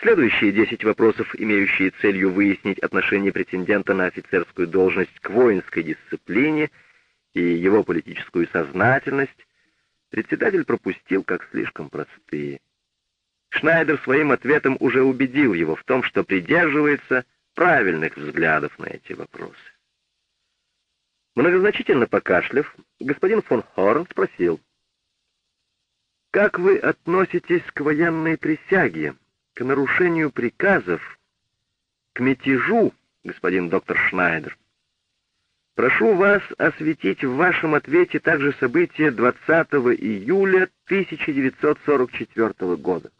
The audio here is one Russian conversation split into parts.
Следующие десять вопросов, имеющие целью выяснить отношение претендента на офицерскую должность к воинской дисциплине и его политическую сознательность, председатель пропустил как слишком простые. Шнайдер своим ответом уже убедил его в том, что придерживается правильных взглядов на эти вопросы. Многозначительно покашляв, господин фон Хорн спросил, «Как вы относитесь к военной присяге, к нарушению приказов, к мятежу, господин доктор Шнайдер?» Прошу вас осветить в вашем ответе также события 20 июля 1944 года.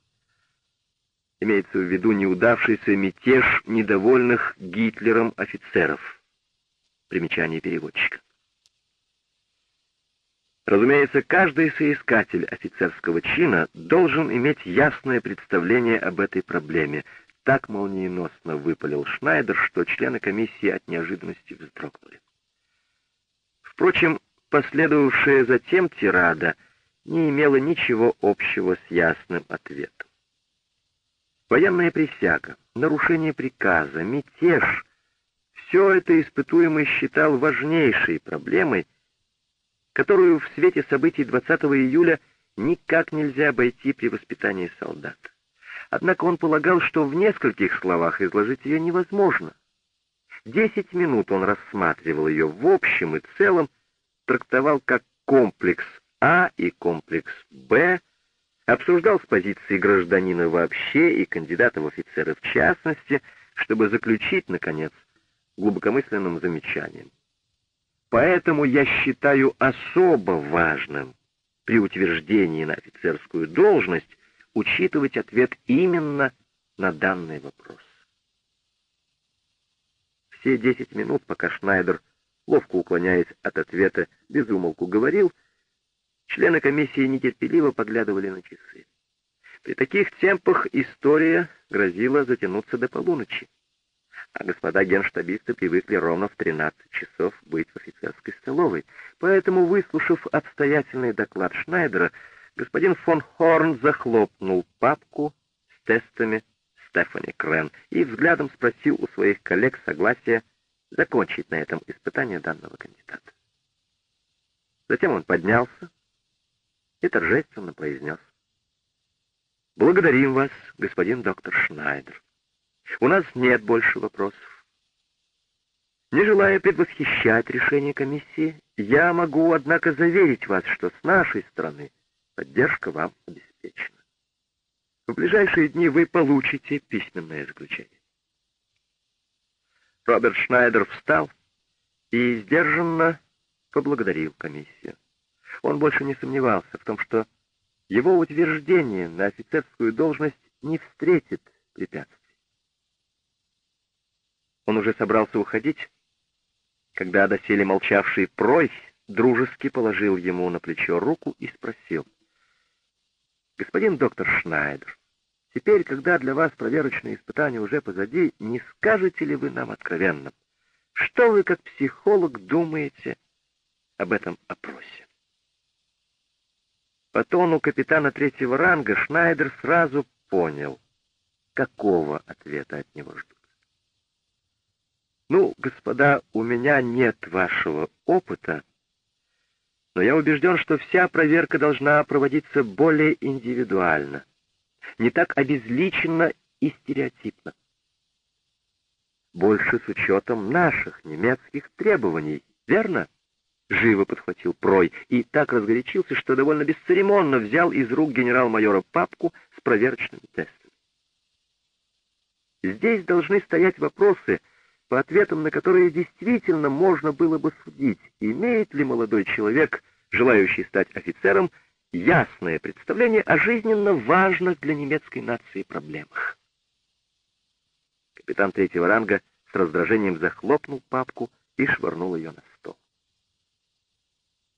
Имеется в виду неудавшийся мятеж недовольных Гитлером офицеров. Примечание переводчика. Разумеется, каждый соискатель офицерского чина должен иметь ясное представление об этой проблеме. Так молниеносно выпалил Шнайдер, что члены комиссии от неожиданности вздрогнули. Впрочем, последовавшая затем тирада не имела ничего общего с ясным ответом. Военная присяга, нарушение приказа, мятеж — все это испытуемый считал важнейшей проблемой, которую в свете событий 20 июля никак нельзя обойти при воспитании солдат. Однако он полагал, что в нескольких словах изложить ее невозможно — Десять минут он рассматривал ее в общем и целом, трактовал как комплекс А и комплекс Б, обсуждал с позиции гражданина вообще и кандидата в офицеры в частности, чтобы заключить, наконец, глубокомысленным замечанием. Поэтому я считаю особо важным при утверждении на офицерскую должность учитывать ответ именно на данный вопрос. Все десять минут, пока Шнайдер, ловко уклоняясь от ответа, безумолку говорил, члены комиссии нетерпеливо поглядывали на часы. При таких темпах история грозила затянуться до полуночи, а господа генштабисты привыкли ровно в 13 часов быть в офицерской столовой. Поэтому, выслушав обстоятельный доклад Шнайдера, господин фон Хорн захлопнул папку с тестами Стефани Крен и взглядом спросил у своих коллег согласия закончить на этом испытание данного кандидата. Затем он поднялся и торжественно произнес. «Благодарим вас, господин доктор Шнайдер. У нас нет больше вопросов. Не желая предвосхищать решение комиссии, я могу, однако, заверить вас, что с нашей стороны поддержка вам обеспечена. В ближайшие дни вы получите письменное заключение. Роберт Шнайдер встал и сдержанно поблагодарил комиссию. Он больше не сомневался в том, что его утверждение на офицерскую должность не встретит препятствий. Он уже собрался уходить, когда доселе молчавший Прой дружески положил ему на плечо руку и спросил — Господин доктор Шнайдер, теперь, когда для вас проверочные испытания уже позади, не скажете ли вы нам откровенно, что вы как психолог думаете об этом опросе? По тону капитана третьего ранга Шнайдер сразу понял, какого ответа от него ждут. «Ну, господа, у меня нет вашего опыта но я убежден, что вся проверка должна проводиться более индивидуально, не так обезличенно и стереотипно. Больше с учетом наших немецких требований, верно? Живо подхватил Прой и так разгорячился, что довольно бесцеремонно взял из рук генерал-майора папку с проверочными тестами. Здесь должны стоять вопросы, по ответам на которые действительно можно было бы судить, имеет ли молодой человек, желающий стать офицером, ясное представление о жизненно важных для немецкой нации проблемах. Капитан третьего ранга с раздражением захлопнул папку и швырнул ее на стол.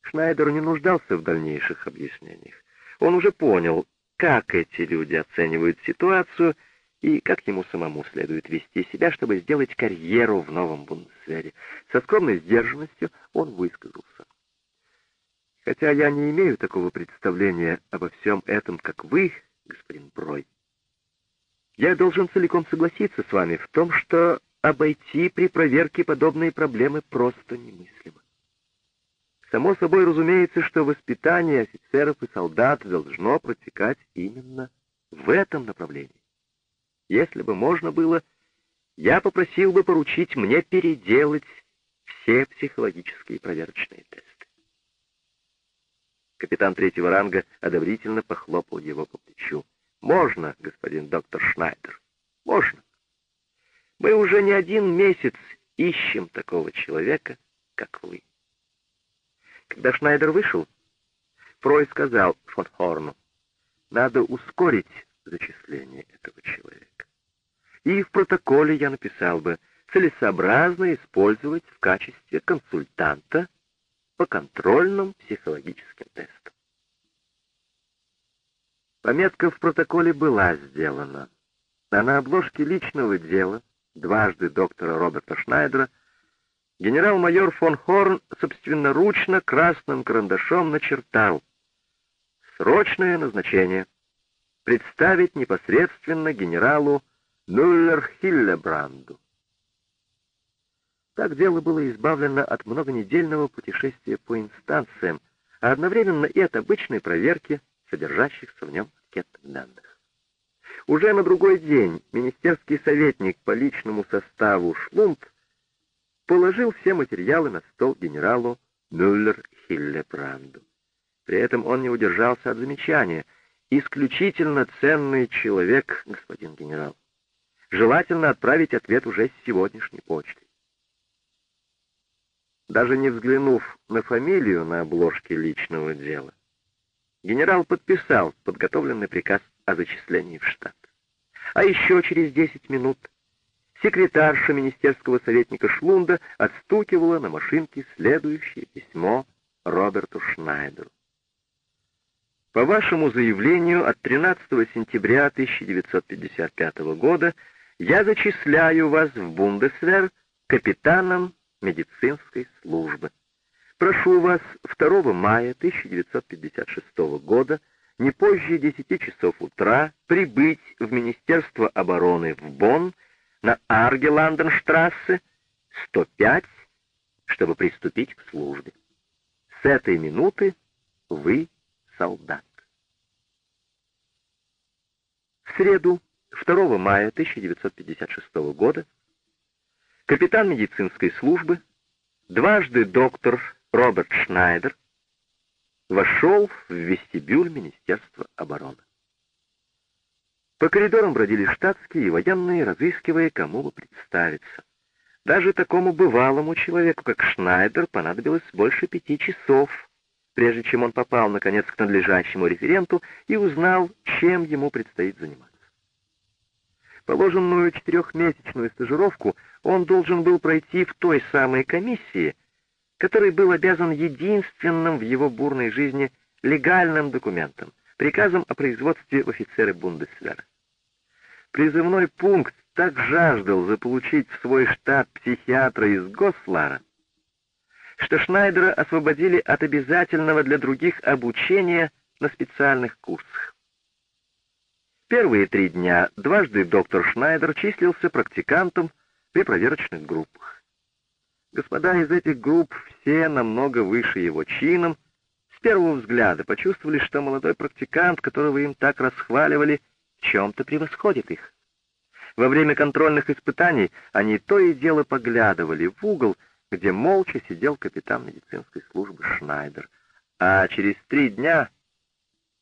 Шнайдер не нуждался в дальнейших объяснениях. Он уже понял, как эти люди оценивают ситуацию — и как ему самому следует вести себя, чтобы сделать карьеру в новом Бундесвере. Со скромной сдержанностью он высказался. Хотя я не имею такого представления обо всем этом, как вы, господин Брой. Я должен целиком согласиться с вами в том, что обойти при проверке подобные проблемы просто немыслимо. Само собой разумеется, что воспитание офицеров и солдат должно протекать именно в этом направлении. Если бы можно было, я попросил бы поручить мне переделать все психологические проверочные тесты. Капитан третьего ранга одобрительно похлопал его по плечу. «Можно, господин доктор Шнайдер, можно. Мы уже не один месяц ищем такого человека, как вы». Когда Шнайдер вышел, Фрой сказал фон Хорну, «Надо ускорить зачисление этого человека. И в протоколе я написал бы, целесообразно использовать в качестве консультанта по контрольным психологическим тестам. Пометка в протоколе была сделана, а на обложке личного дела дважды доктора Роберта Шнайдера генерал-майор фон Хорн собственноручно красным карандашом начертал «Срочное назначение. Представить непосредственно генералу Мюллер-Хиллебранду». Так дело было избавлено от многонедельного путешествия по инстанциям, а одновременно и от обычной проверки содержащихся в нем анкетных данных. Уже на другой день министерский советник по личному составу Шлунд положил все материалы на стол генералу Мюллер-Хиллебранду. При этом он не удержался от замечания. «Исключительно ценный человек, господин генерал. Желательно отправить ответ уже с сегодняшней почты. Даже не взглянув на фамилию на обложке личного дела, генерал подписал подготовленный приказ о зачислении в штат. А еще через 10 минут секретарша министерского советника Шлунда отстукивала на машинке следующее письмо Роберту Шнайдеру. По вашему заявлению от 13 сентября 1955 года я зачисляю вас в Бундесвер капитаном медицинской службы. Прошу вас 2 мая 1956 года не позже 10 часов утра прибыть в Министерство обороны в Бонн на Аргеланденштрассе 105, чтобы приступить к службе. С этой минуты вы солдат. В среду 2 мая 1956 года капитан медицинской службы, дважды доктор Роберт Шнайдер, вошел в вестибюль Министерства обороны. По коридорам бродили штатские и военные, разыскивая, кому бы представиться. Даже такому бывалому человеку, как Шнайдер, понадобилось больше пяти часов, прежде чем он попал, наконец, к надлежащему референту и узнал, чем ему предстоит заниматься. Положенную четырехмесячную стажировку он должен был пройти в той самой комиссии, который был обязан единственным в его бурной жизни легальным документом, приказом о производстве в офицеры Бундесвера. Призывной пункт так жаждал заполучить в свой штат психиатра из Гослара, что Шнайдера освободили от обязательного для других обучения на специальных курсах. Первые три дня дважды доктор Шнайдер числился практикантом при проверочных группах. Господа из этих групп, все намного выше его чином, с первого взгляда почувствовали, что молодой практикант, которого им так расхваливали, в чем-то превосходит их. Во время контрольных испытаний они то и дело поглядывали в угол, где молча сидел капитан медицинской службы Шнайдер, а через три дня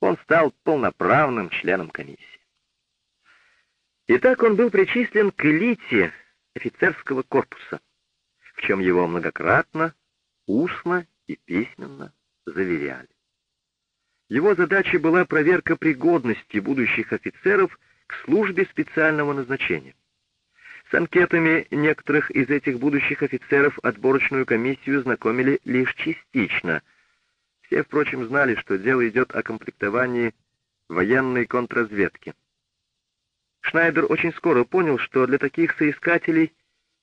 он стал полноправным членом комиссии. Итак, он был причислен к элите офицерского корпуса, в чем его многократно, устно и письменно заверяли. Его задачей была проверка пригодности будущих офицеров к службе специального назначения. С анкетами некоторых из этих будущих офицеров отборочную комиссию знакомили лишь частично. Все, впрочем, знали, что дело идет о комплектовании военной контрразведки. Шнайдер очень скоро понял, что для таких соискателей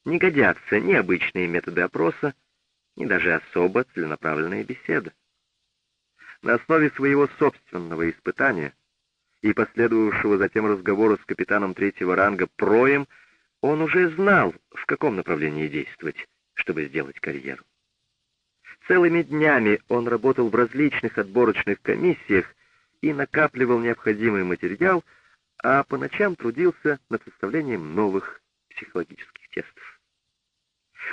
не годятся ни обычные методы опроса, ни даже особо целенаправленная беседа. На основе своего собственного испытания и последовавшего затем разговора с капитаном третьего ранга Проем, он уже знал, в каком направлении действовать, чтобы сделать карьеру. Целыми днями он работал в различных отборочных комиссиях и накапливал необходимый материал, а по ночам трудился над составлением новых психологических тестов.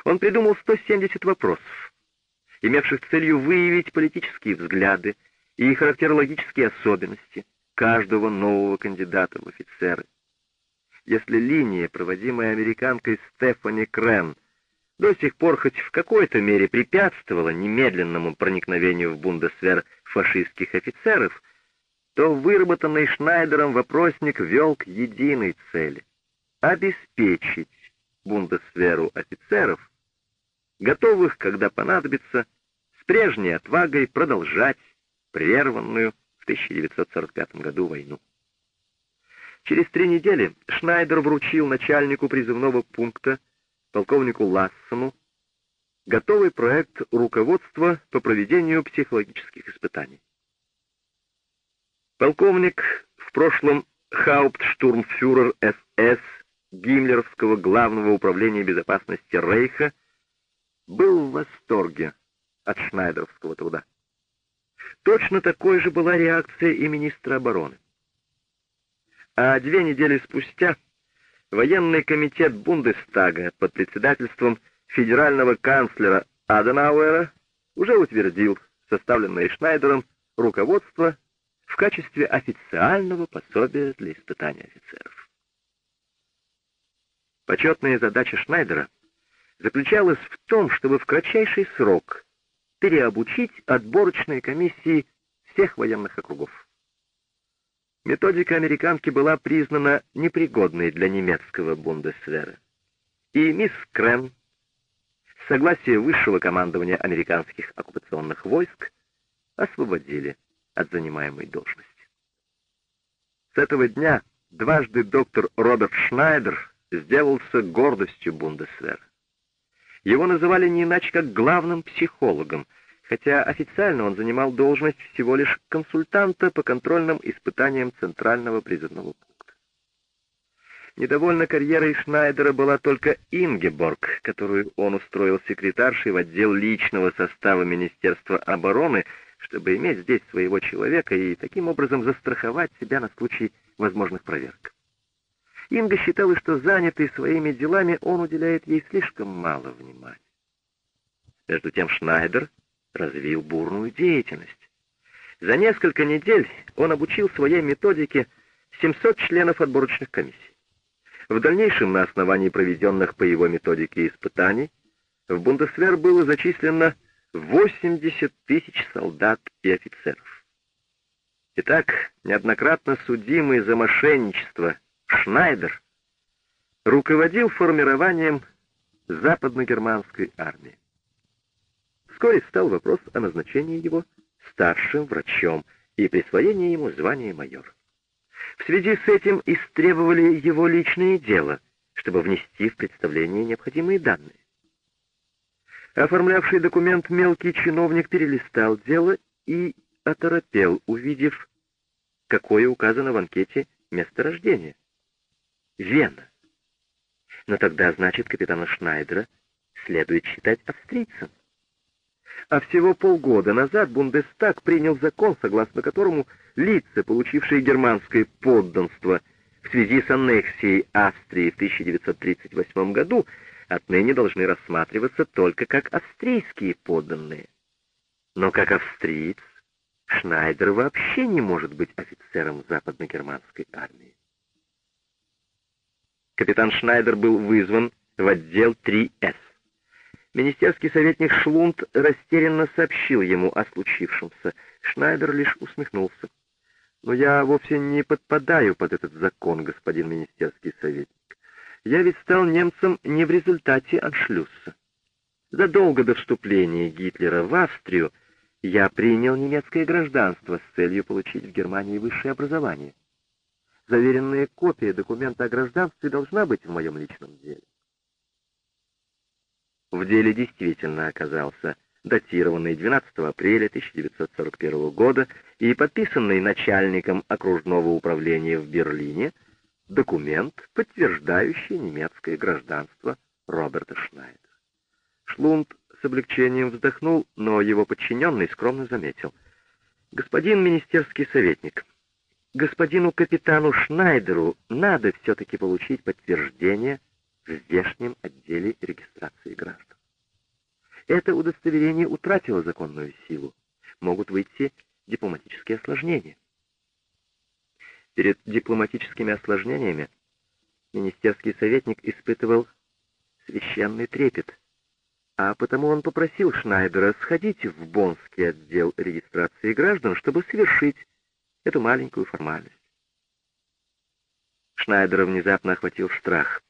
Он придумал 170 вопросов, имевших целью выявить политические взгляды и характерологические особенности каждого нового кандидата в офицеры. Если линия, проводимая американкой Стефани Крен, до сих пор хоть в какой-то мере препятствовала немедленному проникновению в Бундесвер фашистских офицеров, то выработанный Шнайдером вопросник вел к единой цели — обеспечить Бундесверу офицеров, готовых, когда понадобится, с прежней отвагой продолжать прерванную в 1945 году войну. Через три недели Шнайдер вручил начальнику призывного пункта полковнику Лассону готовый проект руководства по проведению психологических испытаний. Полковник, в прошлом хауптштурмфюрер СС Гиммлеровского главного управления безопасности Рейха, был в восторге от шнайдеровского труда. Точно такой же была реакция и министра обороны. А две недели спустя военный комитет Бундестага под председательством федерального канцлера Аденауэра уже утвердил составленное Шнайдером руководство в качестве официального пособия для испытания офицеров. Почетная задача Шнайдера заключалась в том, чтобы в кратчайший срок переобучить отборочные комиссии всех военных округов. Методика американки была признана непригодной для немецкого бундесвера. И мисс Крен, с согласия высшего командования американских оккупационных войск, освободили от занимаемой должности. С этого дня дважды доктор Роберт Шнайдер сделался гордостью Бундесвера. Его называли не иначе как главным психологом — хотя официально он занимал должность всего лишь консультанта по контрольным испытаниям Центрального призывного пункта. Недовольна карьерой Шнайдера была только Ингеборг, которую он устроил секретаршей в отдел личного состава Министерства обороны, чтобы иметь здесь своего человека и таким образом застраховать себя на случай возможных проверок. Инга считала, что занятый своими делами он уделяет ей слишком мало внимания. Между тем Шнайдер развил бурную деятельность. За несколько недель он обучил своей методике 700 членов отборочных комиссий. В дальнейшем, на основании проведенных по его методике испытаний, в Бундесвер было зачислено 80 тысяч солдат и офицеров. Итак, неоднократно судимый за мошенничество Шнайдер руководил формированием западно-германской армии. Вскоре встал вопрос о назначении его старшим врачом и присвоении ему звания майор. В связи с этим истребовали его личное дело, чтобы внести в представление необходимые данные. Оформлявший документ мелкий чиновник перелистал дело и оторопел, увидев, какое указано в анкете место рождения. Вена. Но тогда, значит, капитана Шнайдера следует считать австрийцем. А всего полгода назад Бундестаг принял закон, согласно которому лица, получившие германское подданство в связи с аннексией Австрии в 1938 году, отныне должны рассматриваться только как австрийские подданные. Но как австриец Шнайдер вообще не может быть офицером западно-германской армии. Капитан Шнайдер был вызван в отдел 3С. Министерский советник Шлунд растерянно сообщил ему о случившемся. Шнайдер лишь усмехнулся. «Но я вовсе не подпадаю под этот закон, господин министерский советник. Я ведь стал немцем не в результате аншлюса. Задолго до вступления Гитлера в Австрию я принял немецкое гражданство с целью получить в Германии высшее образование. Заверенная копия документа о гражданстве должна быть в моем личном деле в деле действительно оказался датированный 12 апреля 1941 года и подписанный начальником окружного управления в Берлине документ, подтверждающий немецкое гражданство Роберта Шнайдера. Шлунд с облегчением вздохнул, но его подчиненный скромно заметил. «Господин министерский советник, господину капитану Шнайдеру надо все-таки получить подтверждение в здешнем отделе регистрации граждан. Это удостоверение утратило законную силу. Могут выйти дипломатические осложнения. Перед дипломатическими осложнениями министерский советник испытывал священный трепет, а потому он попросил Шнайдера сходить в Боннский отдел регистрации граждан, чтобы совершить эту маленькую формальность. Шнайдера внезапно охватил страх.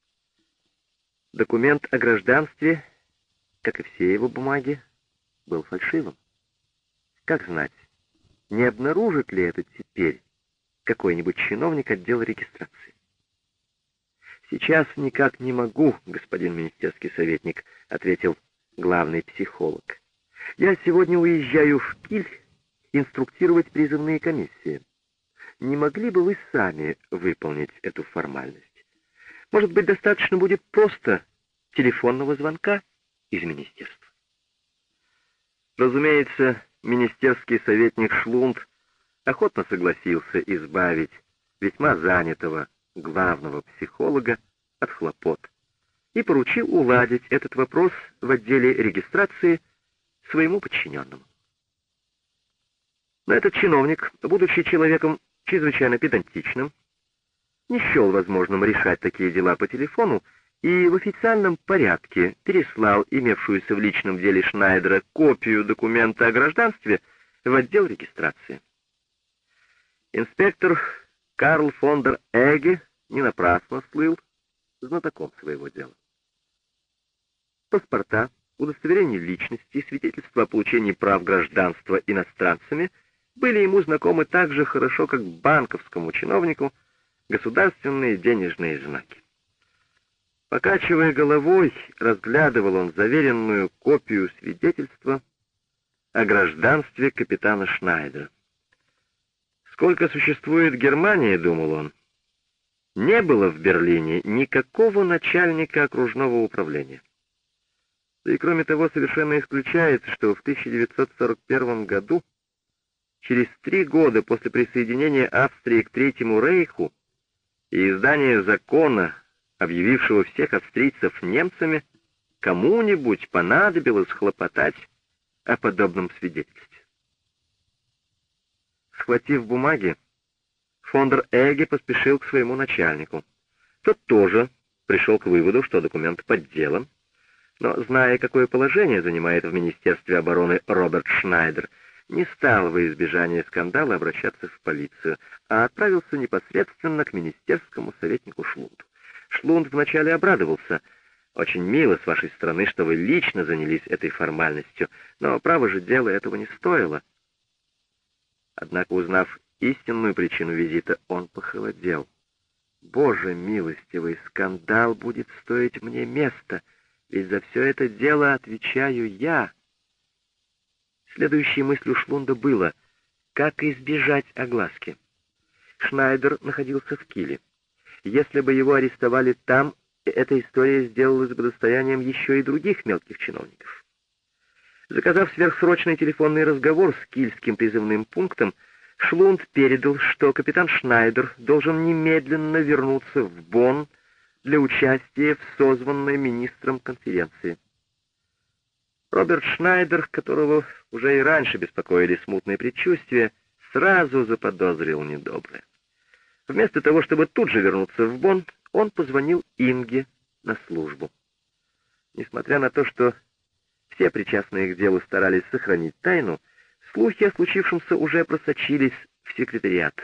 Документ о гражданстве, как и все его бумаги, был фальшивым. Как знать, не обнаружит ли это теперь какой-нибудь чиновник отдела регистрации? «Сейчас никак не могу, господин министерский советник», — ответил главный психолог. «Я сегодня уезжаю в Киль инструктировать призывные комиссии. Не могли бы вы сами выполнить эту формальность? Может быть, достаточно будет просто телефонного звонка из министерства?» Разумеется, министерский советник Шлунд охотно согласился избавить весьма занятого главного психолога от хлопот и поручил уладить этот вопрос в отделе регистрации своему подчиненному. Но этот чиновник, будучи человеком чрезвычайно педантичным, не счел возможным решать такие дела по телефону и в официальном порядке переслал имевшуюся в личном деле Шнайдера копию документа о гражданстве в отдел регистрации. Инспектор Карл Фондер Эге не напрасно слыл знатоком своего дела. Паспорта, удостоверение личности, свидетельства о получении прав гражданства иностранцами были ему знакомы так же хорошо, как банковскому чиновнику государственные денежные знаки. Покачивая головой, разглядывал он заверенную копию свидетельства о гражданстве капитана Шнайдера. Сколько существует Германия, думал он, не было в Берлине никакого начальника окружного управления. И кроме того, совершенно исключается, что в 1941 году, через три года после присоединения Австрии к Третьему Рейху и издания закона объявившего всех австрийцев немцами, кому-нибудь понадобилось хлопотать о подобном свидетельстве. Схватив бумаги, фондер Эге поспешил к своему начальнику. Тот тоже пришел к выводу, что документ подделан, но, зная, какое положение занимает в Министерстве обороны Роберт Шнайдер, не стал во избежание скандала обращаться в полицию, а отправился непосредственно к министерскому советнику Шлунду. Шлунд вначале обрадовался. «Очень мило с вашей стороны, что вы лично занялись этой формальностью, но, право же, дело этого не стоило». Однако, узнав истинную причину визита, он похолодел. «Боже милостивый, скандал будет стоить мне места, ведь за все это дело отвечаю я». Следующей мыслью Шлунда было, как избежать огласки. Шнайдер находился в Киле. Если бы его арестовали там, эта история сделалась бы достоянием еще и других мелких чиновников. Заказав сверхсрочный телефонный разговор с кильским призывным пунктом, Шлунд передал, что капитан Шнайдер должен немедленно вернуться в Бонн для участия в созванной министром конференции. Роберт Шнайдер, которого уже и раньше беспокоили смутные предчувствия, сразу заподозрил недоброе. Вместо того, чтобы тут же вернуться в Бонн, он позвонил Инге на службу. Несмотря на то, что все причастные к делу старались сохранить тайну, слухи о случившемся уже просочились в секретариат.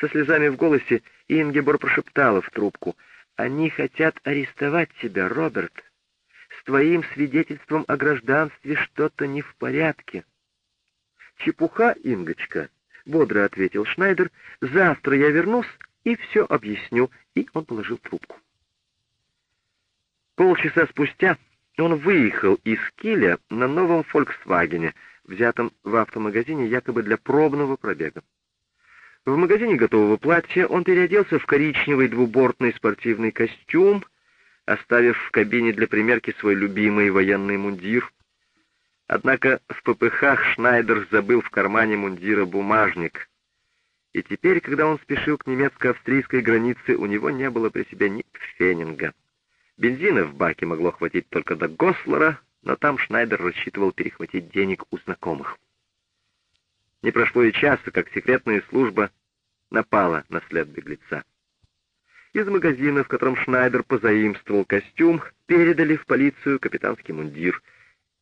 Со слезами в голосе Ингебор прошептала в трубку, «Они хотят арестовать тебя, Роберт. Твоим свидетельством о гражданстве что-то не в порядке». «Чепуха, Ингочка», — бодро ответил Шнайдер. «Завтра я вернусь и все объясню». И он положил трубку. Полчаса спустя он выехал из Киля на новом «Фольксвагене», взятом в автомагазине якобы для пробного пробега. В магазине готового платья он переоделся в коричневый двубортный спортивный костюм, оставив в кабине для примерки свой любимый военный мундир. Однако в ППХ Шнайдер забыл в кармане мундира бумажник, и теперь, когда он спешил к немецко-австрийской границе, у него не было при себе ни фенинга. Бензина в баке могло хватить только до Гослера, но там Шнайдер рассчитывал перехватить денег у знакомых. Не прошло и часа, как секретная служба напала на след беглеца. Из магазина, в котором Шнайдер позаимствовал костюм, передали в полицию капитанский мундир,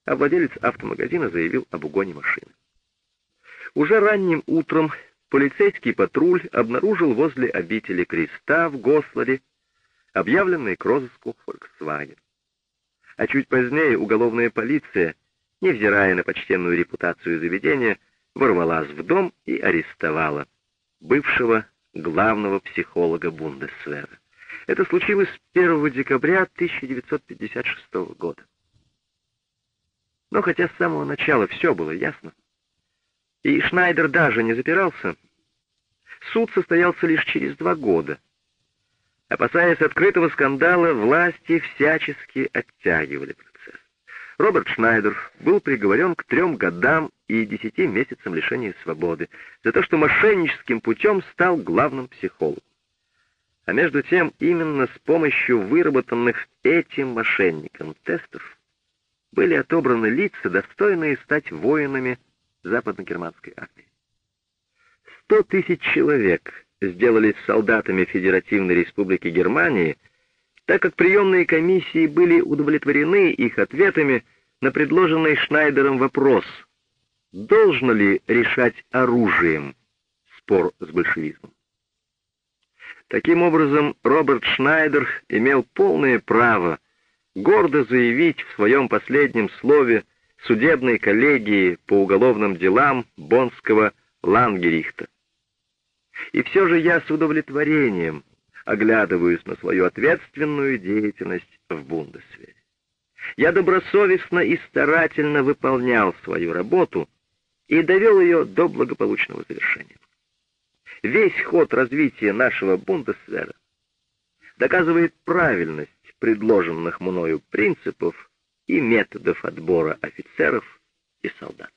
а владелец автомагазина заявил об угоне машины. Уже ранним утром полицейский патруль обнаружил возле обители креста в Госларе объявленный к розыску Volkswagen. А чуть позднее уголовная полиция, невзирая на почтенную репутацию заведения, ворвалась в дом и арестовала бывшего главного психолога Бундесвера. Это случилось 1 декабря 1956 года. Но хотя с самого начала все было ясно, и Шнайдер даже не запирался, суд состоялся лишь через два года. Опасаясь открытого скандала, власти всячески оттягивали процесс. Роберт Шнайдер был приговорен к трем годам и десяти месяцам лишения свободы за то, что мошенническим путем стал главным психологом. А между тем, именно с помощью выработанных этим мошенником тестов были отобраны лица, достойные стать воинами западно-германской армии. Сто тысяч человек сделались солдатами Федеративной Республики Германии, так как приемные комиссии были удовлетворены их ответами на предложенный Шнайдером вопрос — должно ли решать оружием спор с большевизмом. Таким образом, Роберт Шнайдер имел полное право гордо заявить в своем последнем слове судебной коллегии по уголовным делам Бонского Лангерихта. И все же я с удовлетворением оглядываюсь на свою ответственную деятельность в Бундесвере. Я добросовестно и старательно выполнял свою работу, и довел ее до благополучного завершения. Весь ход развития нашего Бундесвера доказывает правильность предложенных мною принципов и методов отбора офицеров и солдат.